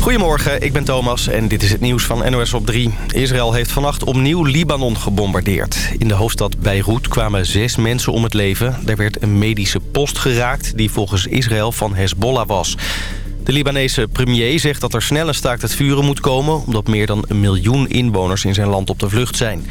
Goedemorgen, ik ben Thomas en dit is het nieuws van NOS op 3. Israël heeft vannacht opnieuw Libanon gebombardeerd. In de hoofdstad Beirut kwamen zes mensen om het leven. Er werd een medische post geraakt die volgens Israël van Hezbollah was. De Libanese premier zegt dat er snel een staakt het vuren moet komen... omdat meer dan een miljoen inwoners in zijn land op de vlucht zijn.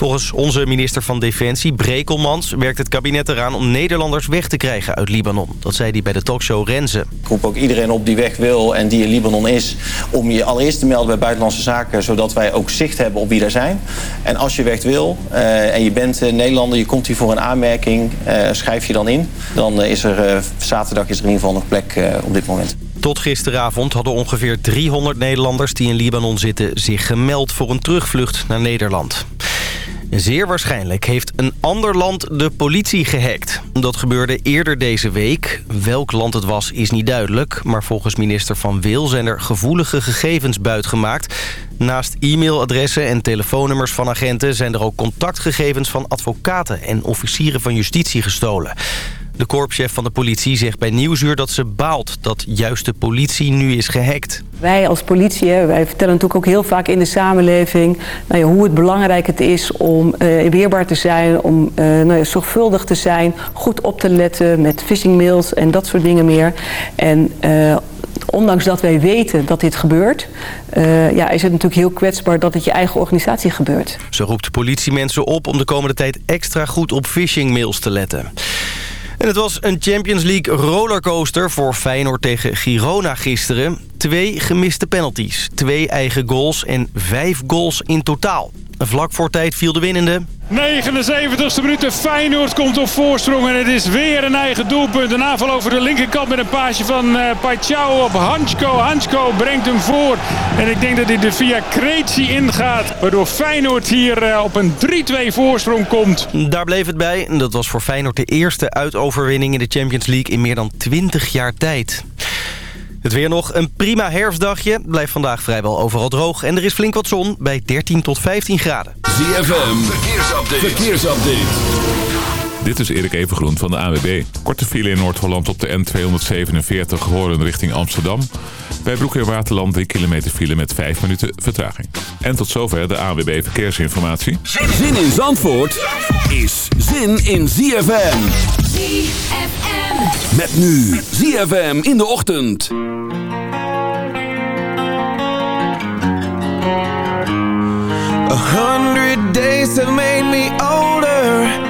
Volgens onze minister van Defensie, Brekelmans, werkt het kabinet eraan om Nederlanders weg te krijgen uit Libanon. Dat zei hij bij de talkshow Renze. Ik roep ook iedereen op die weg wil en die in Libanon is... om je allereerst te melden bij Buitenlandse Zaken... zodat wij ook zicht hebben op wie daar zijn. En als je weg wil uh, en je bent uh, Nederlander, je komt hier voor een aanmerking... Uh, schrijf je dan in. Dan is er zaterdag is er in ieder geval nog plek op dit moment. Tot gisteravond hadden ongeveer 300 Nederlanders die in Libanon zitten... zich gemeld voor een terugvlucht naar Nederland. Zeer waarschijnlijk heeft een ander land de politie gehackt. Dat gebeurde eerder deze week. Welk land het was is niet duidelijk. Maar volgens minister Van Wil zijn er gevoelige gegevens buitgemaakt. Naast e-mailadressen en telefoonnummers van agenten... zijn er ook contactgegevens van advocaten en officieren van justitie gestolen. De korpschef van de politie zegt bij Nieuwsuur dat ze baalt dat juist de politie nu is gehackt. Wij als politie, wij vertellen natuurlijk ook heel vaak in de samenleving nou ja, hoe het belangrijk het is om uh, weerbaar te zijn, om uh, nou ja, zorgvuldig te zijn, goed op te letten met phishingmails en dat soort dingen meer. En uh, ondanks dat wij weten dat dit gebeurt, uh, ja, is het natuurlijk heel kwetsbaar dat het je eigen organisatie gebeurt. Ze roept politiemensen op om de komende tijd extra goed op phishingmails te letten. En het was een Champions League rollercoaster voor Feyenoord tegen Girona gisteren. Twee gemiste penalties, twee eigen goals en vijf goals in totaal. Vlak voor tijd viel de winnende. 79ste minuut. Feyenoord komt op voorsprong. En het is weer een eigen doelpunt. Een aanval over de linkerkant met een paasje van uh, Paichao op Hansko. Hansko brengt hem voor. En ik denk dat hij er via Krejci ingaat. Waardoor Feyenoord hier uh, op een 3-2 voorsprong komt. Daar bleef het bij. Dat was voor Feyenoord de eerste uitoverwinning in de Champions League in meer dan 20 jaar tijd. Het weer nog een prima herfstdagje. Blijft vandaag vrijwel overal droog. En er is flink wat zon bij 13 tot 15 graden. ZFM, verkeersupdate. verkeersupdate. Dit is Erik Evengroen van de AWB. Korte file in Noord-Holland op de N247 Horen richting Amsterdam. Bij Broek in Waterland 3 kilometer file met 5 minuten vertraging. En tot zover de AWB Verkeersinformatie. Zin in Zandvoort is zin in ZFM. ZFM. Met nu ZFM in de ochtend. A hundred days have made me older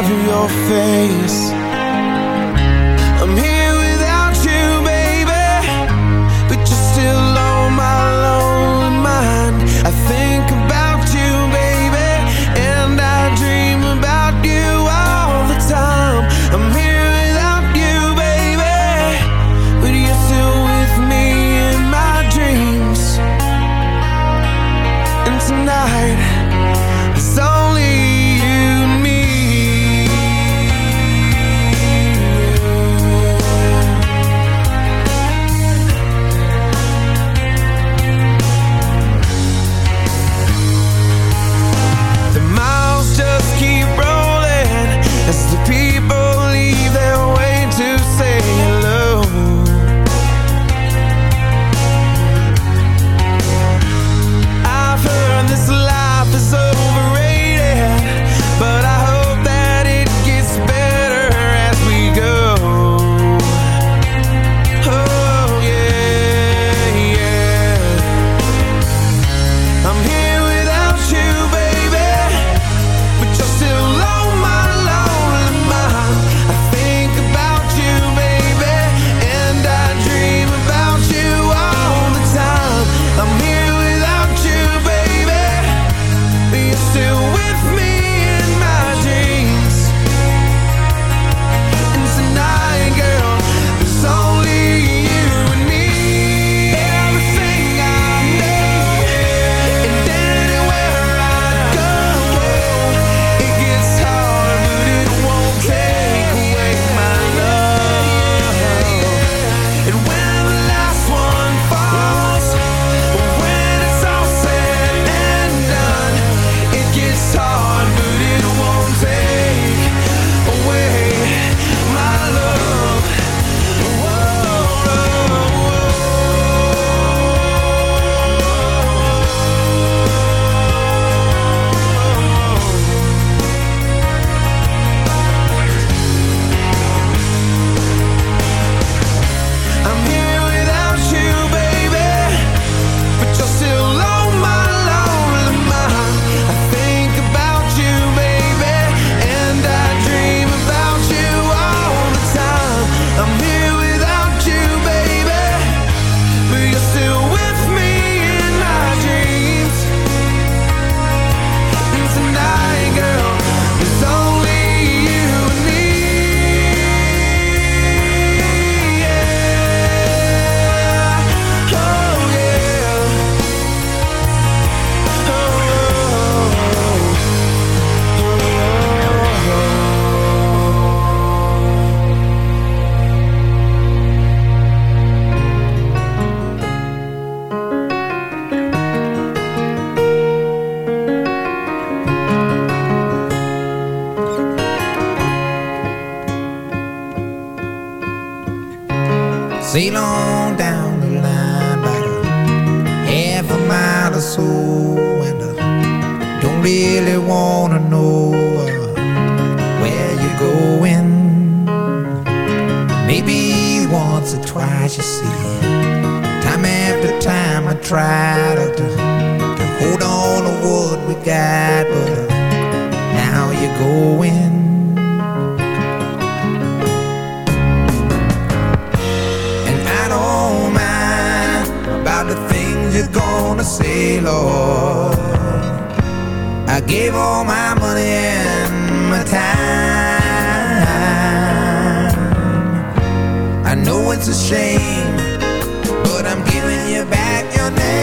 of your face a shame, but I'm giving you back your name.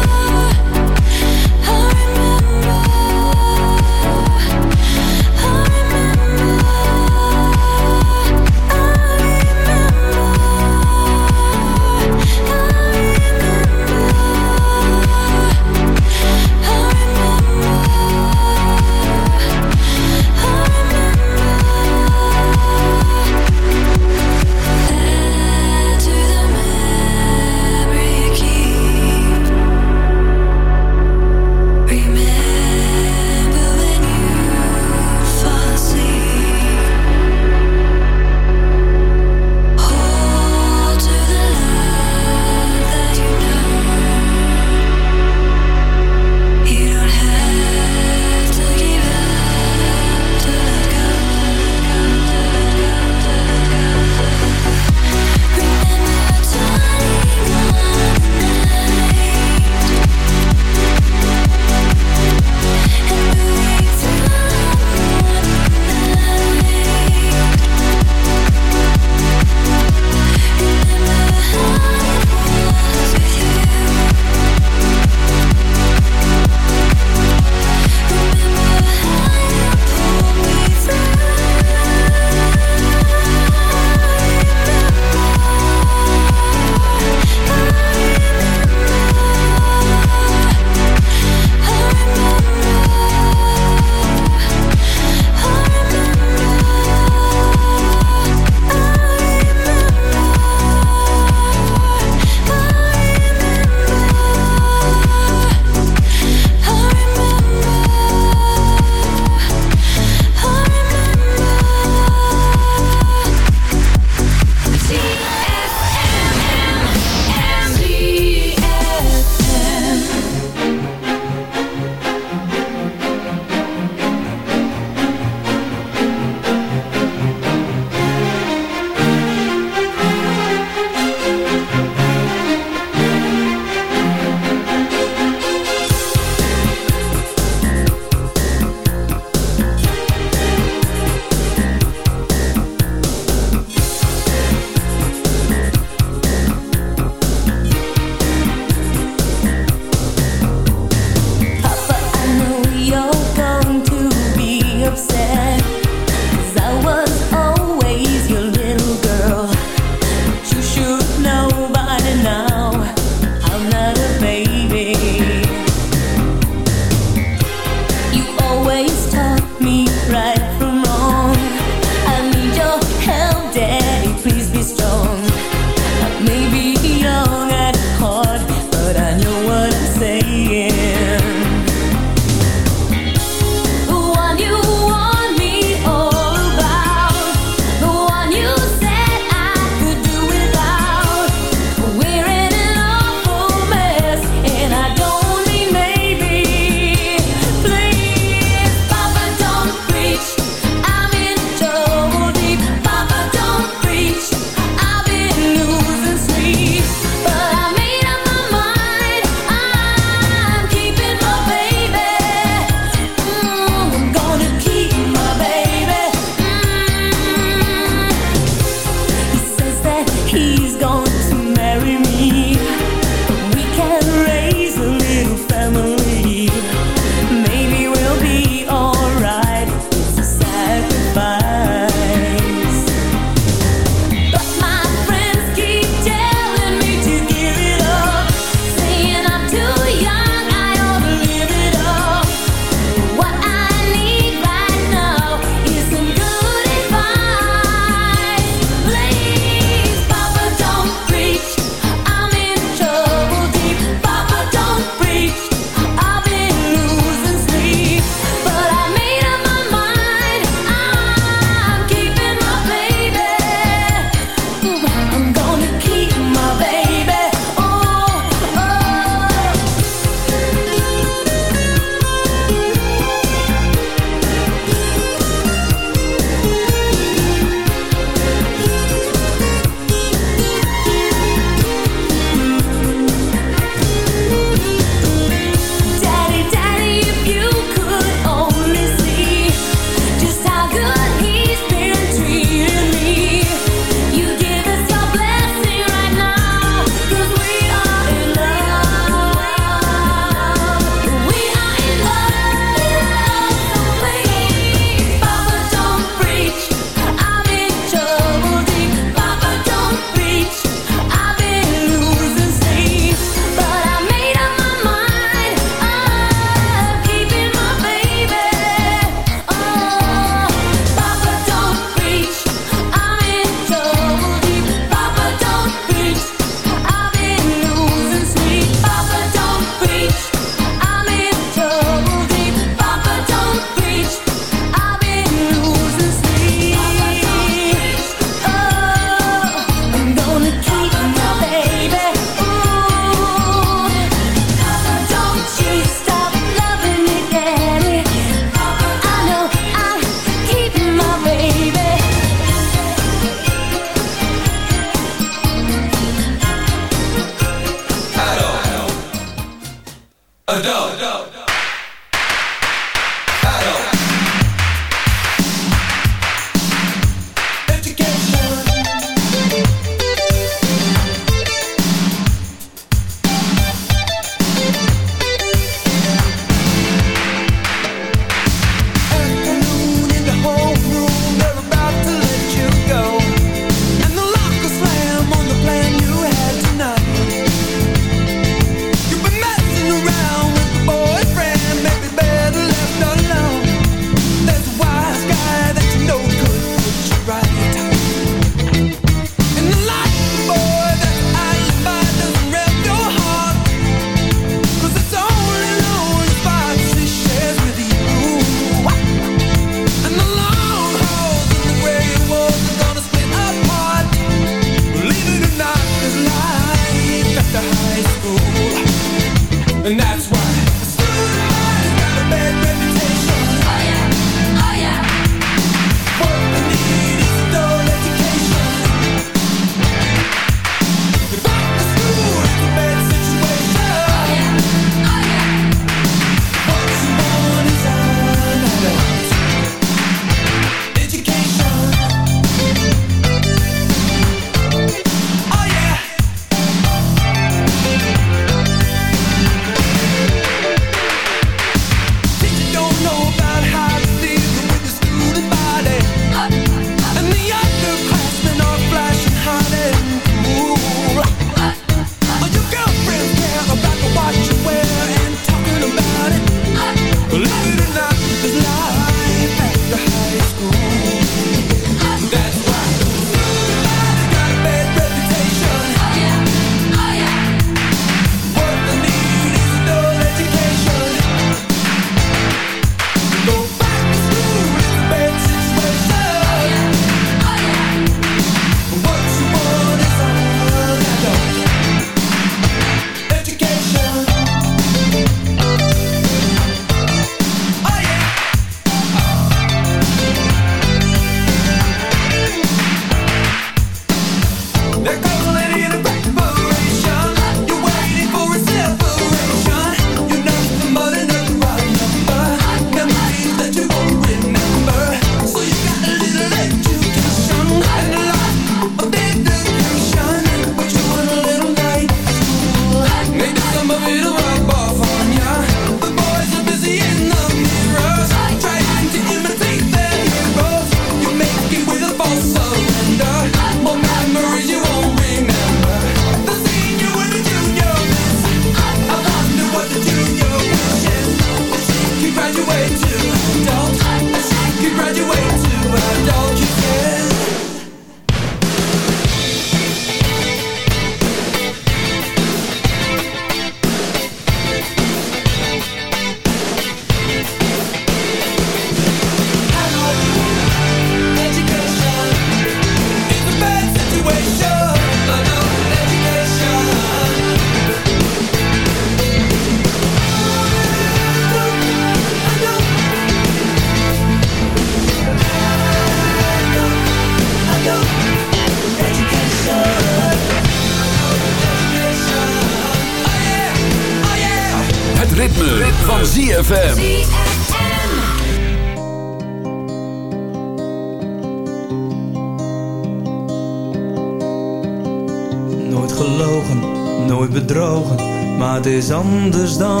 Anders dan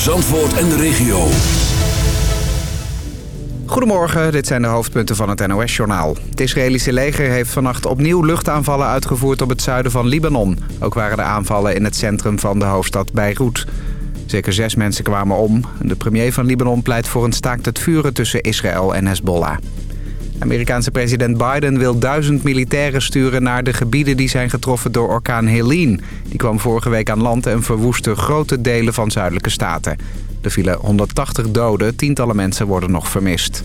Zandvoort en de regio. Goedemorgen, dit zijn de hoofdpunten van het NOS-journaal. Het Israëlische leger heeft vannacht opnieuw luchtaanvallen uitgevoerd op het zuiden van Libanon. Ook waren er aanvallen in het centrum van de hoofdstad Beirut. Zeker zes mensen kwamen om. De premier van Libanon pleit voor een staakt het vuren tussen Israël en Hezbollah. Amerikaanse president Biden wil duizend militairen sturen naar de gebieden die zijn getroffen door orkaan Helene. Die kwam vorige week aan land en verwoestte grote delen van zuidelijke staten. Er vielen 180 doden, tientallen mensen worden nog vermist.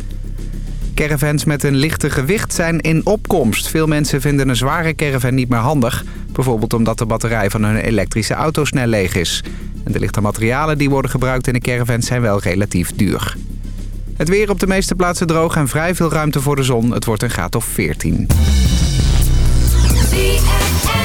Caravans met een lichte gewicht zijn in opkomst. Veel mensen vinden een zware caravan niet meer handig. Bijvoorbeeld omdat de batterij van hun elektrische auto snel leeg is. En de lichte materialen die worden gebruikt in de caravans zijn wel relatief duur. Het weer op de meeste plaatsen droog en vrij veel ruimte voor de zon. Het wordt een graad of 14. Never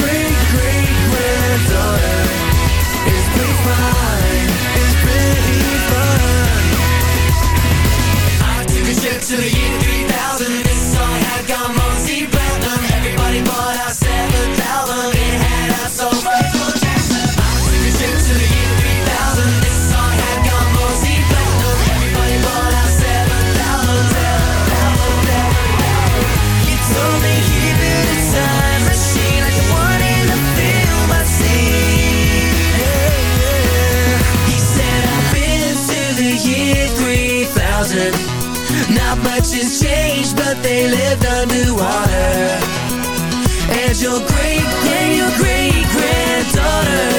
great great granddaughter is beneath mine, is beneath mine. I took a trip to the year 3000. This song had gone multi platinum. Everybody bought our 7000. It had us so much. Nothing's changed, but they lived underwater. And your great, great, great granddaughter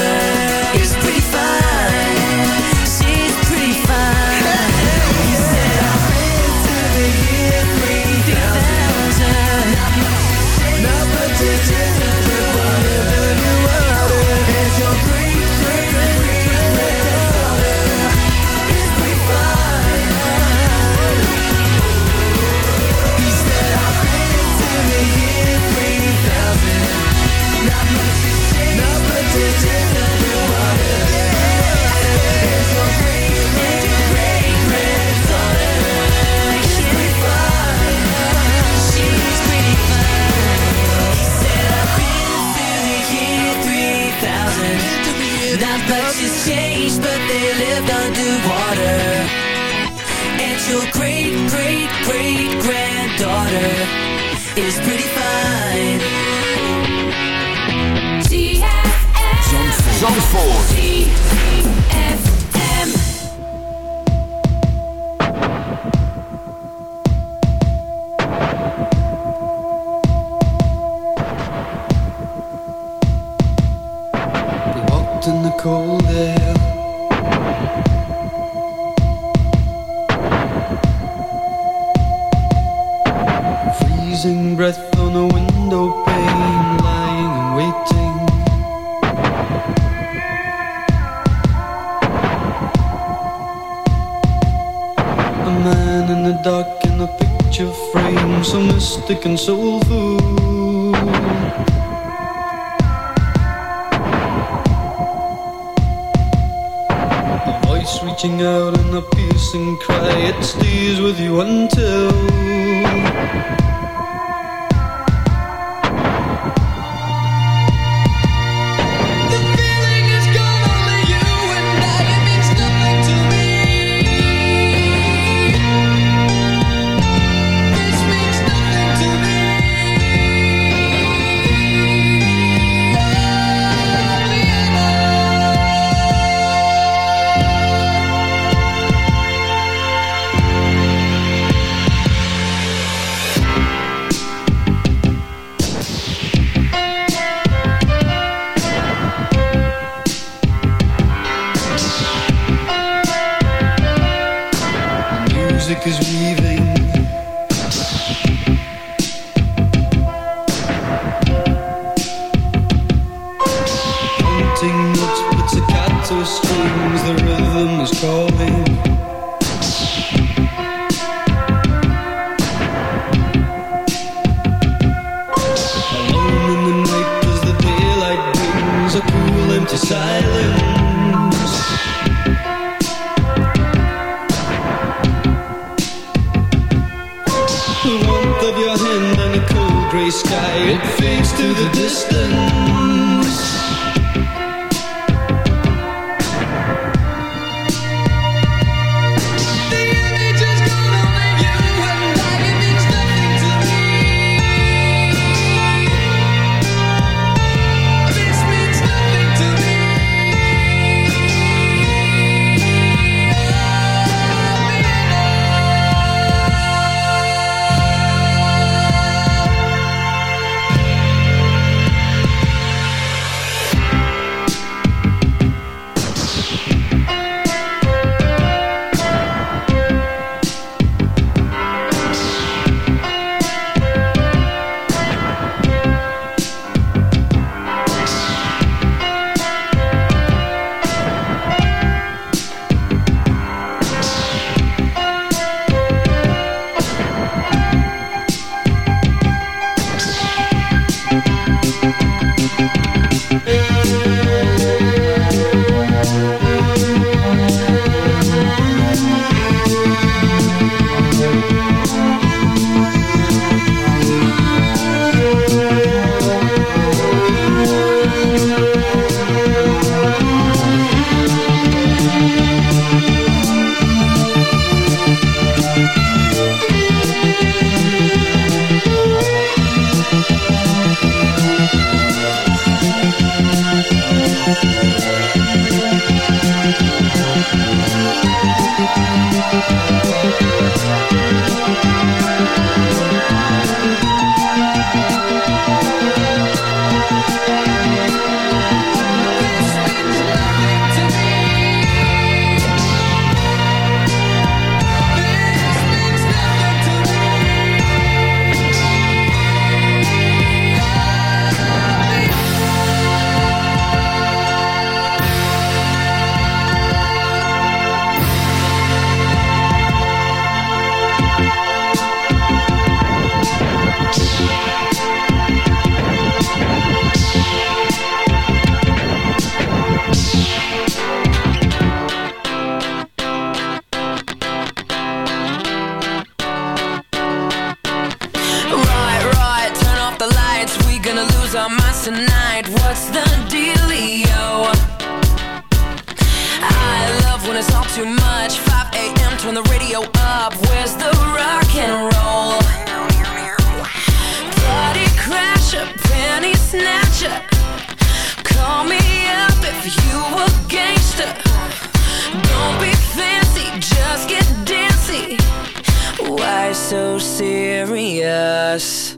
yes.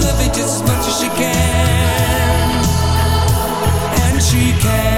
love it just as much as she can. And she can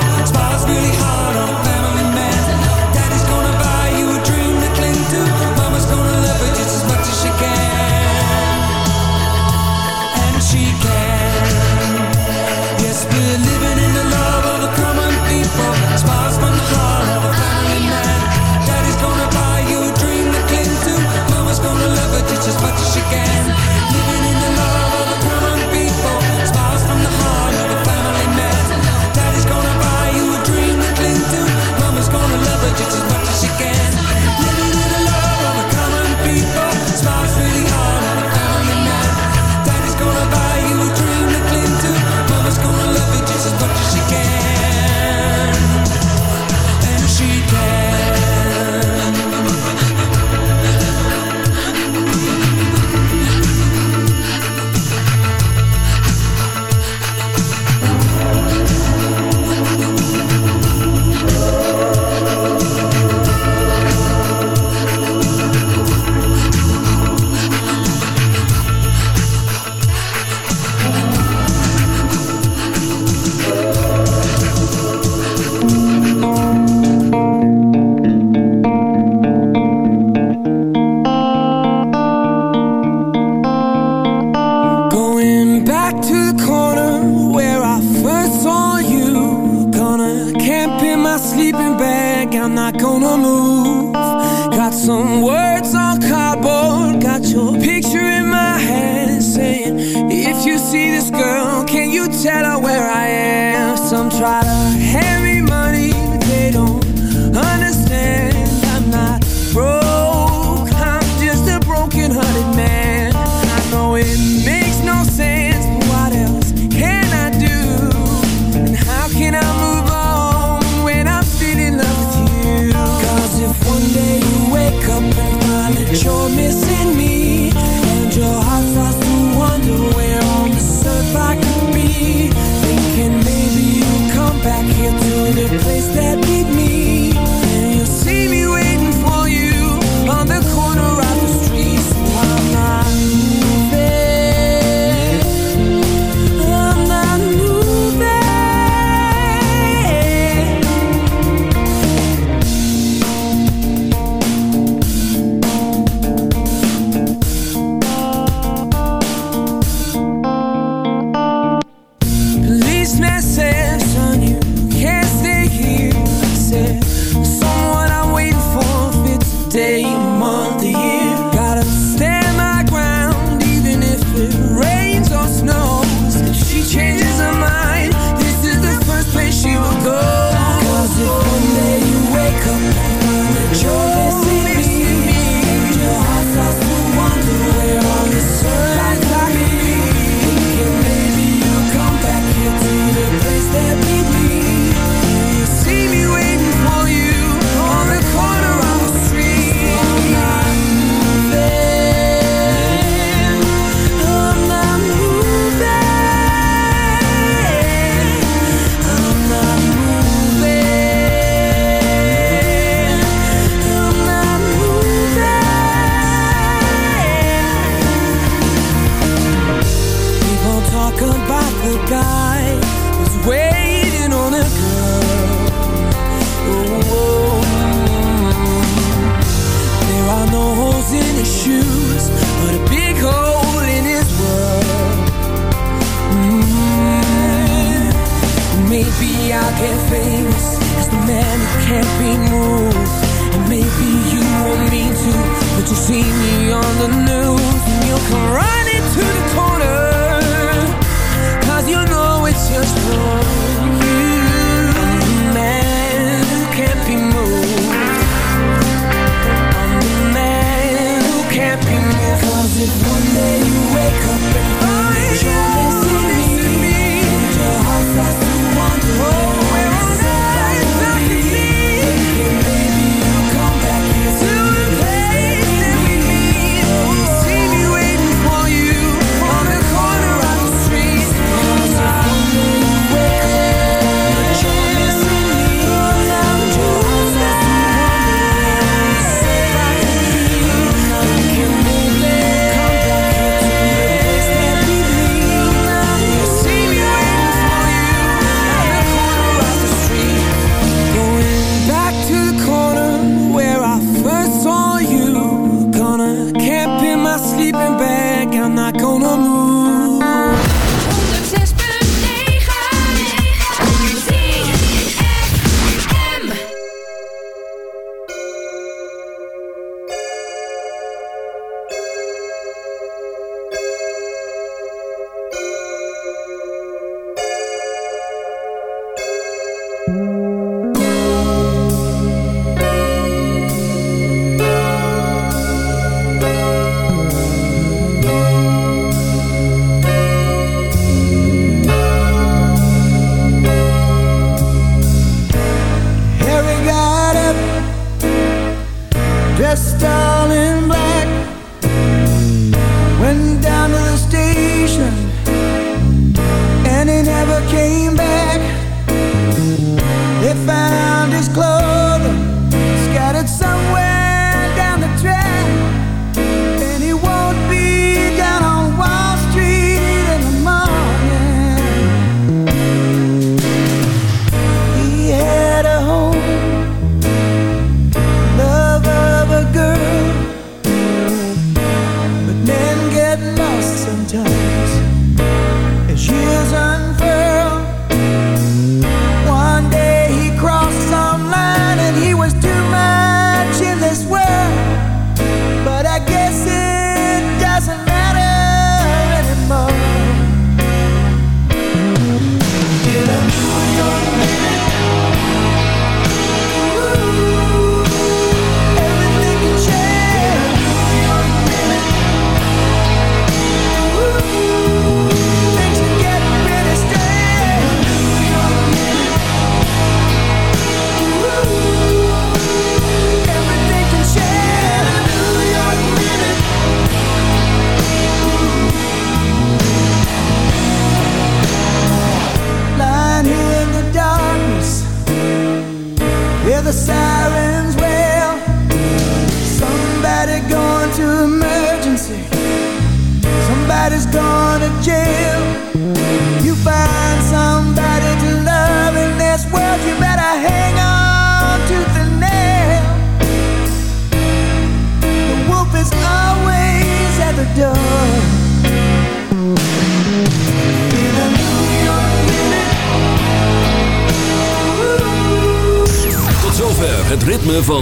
she can